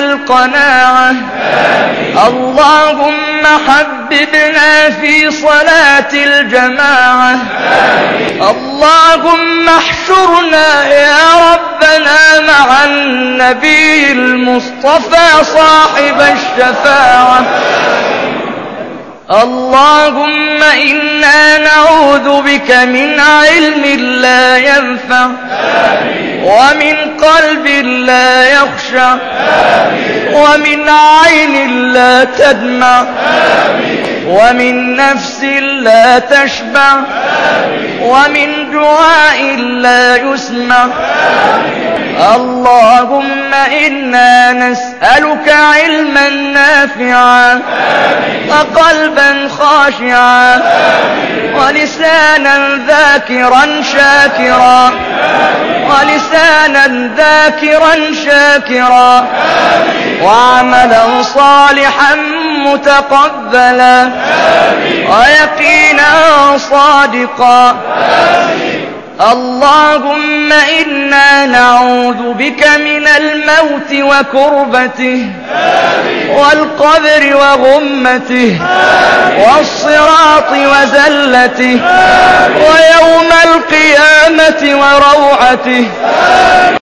القناعة. اللهم حببنا في صلاة الجماعة. اللهم احشرنا يا ربنا مع النبي المصطفى صاحب الشفاعة. اللهم إنا نعوذ بك من علم لا ينفع. ومن قلب لا يخشع ومن عين لا تدمع ومن نفس لا تشبع ومن دعاء لا يسمع. اللهم إنا نسألك علما نافعا وقلبا خاشعا ولسانا ذاكرا شاكرا. ولسانا ذاكرا شاكرا. وعملا صالحا متقبلا. ويقينا صادقا. اللهم إنا نعوذ بك من الموت وكربته والقبر وغمته والصراط وزلته ويوم القيامة وروعته